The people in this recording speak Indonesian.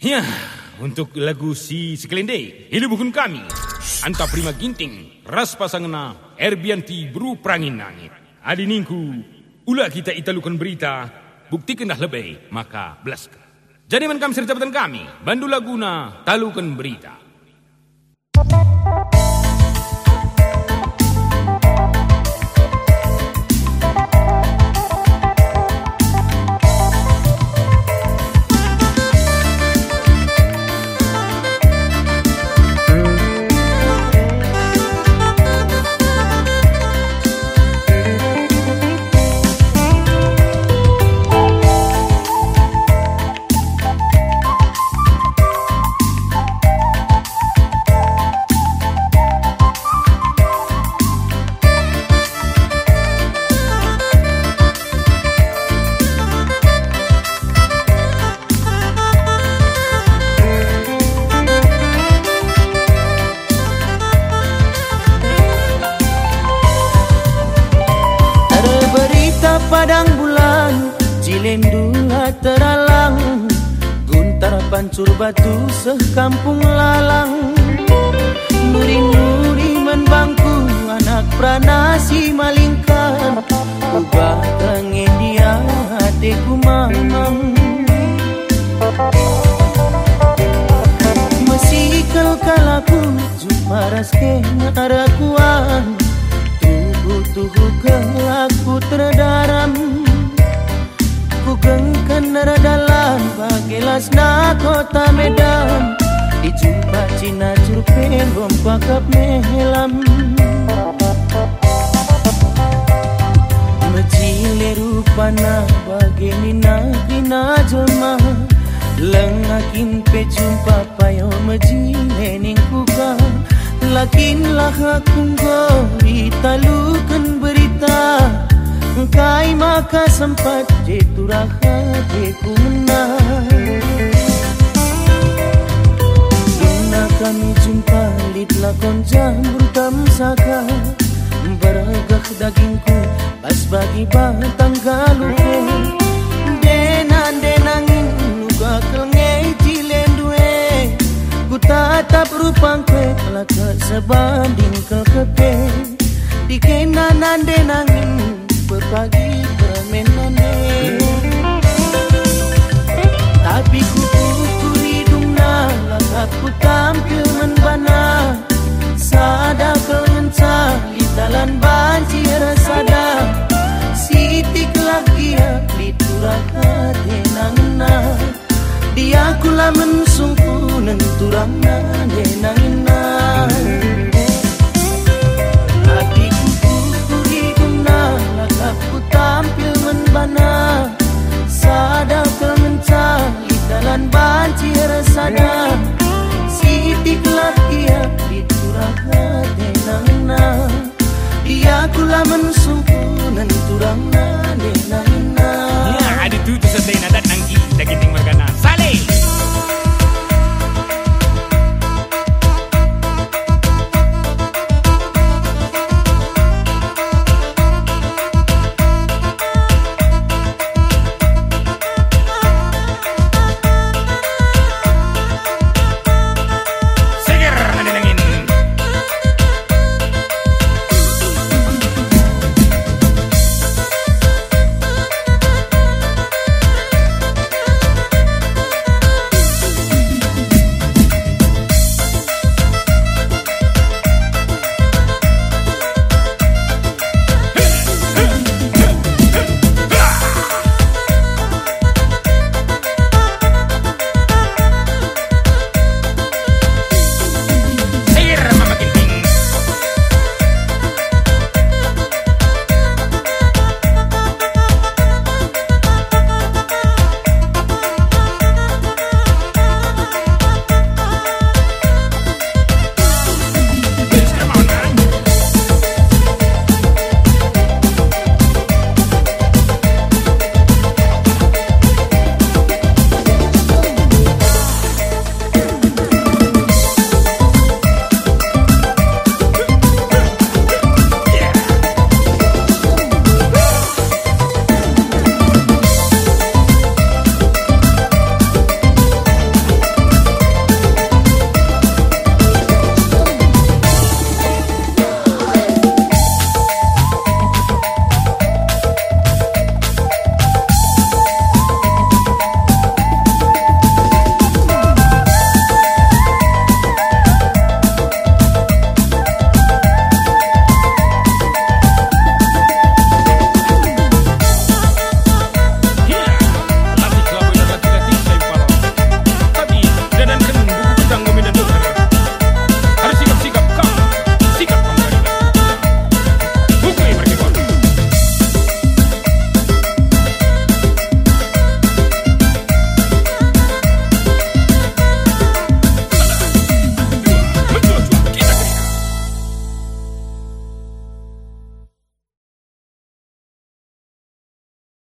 Ya, untuk lagu si sekelende, hidup bukan kami. Anta prima ginting, ras pasangna, Erbianti bru prangin nangit. Adi ningku, ulah kita italukan berita, buktikanlah lebih, maka belaska. Jadi man kami serta kami, bandu laguna, talukan berita. Padang bulan Cilendula teralang Guntar pancur batu sekampung lalang. Nuri-nuri menbangku anak pranasi malingkan. Ubah tangen dia hatiku mamang Mesikal kalaku jumaras ke ngarakuan Tubuh-tubuh kelaku terdaram. Ku gengkan dalan Bagelas na kota Medan. Dijumpa Cina curpen rompakap mehelam. Mecile rupana bageni nagina jelma. Lengakin pe jumpa payo mejile ningkuka. Lakinlah aku gori Maka sempat jetu raha jeku menang? Duna kami jumpa lid lakon jambur tamsaka Beragak dagingku pas bagi batang galuku Denan denangin luka kelngai cilendue Ku tatap rupang kue laka sebanding kekepe Di menbana Sada kelenca di ya di turaka denangna Dia kula na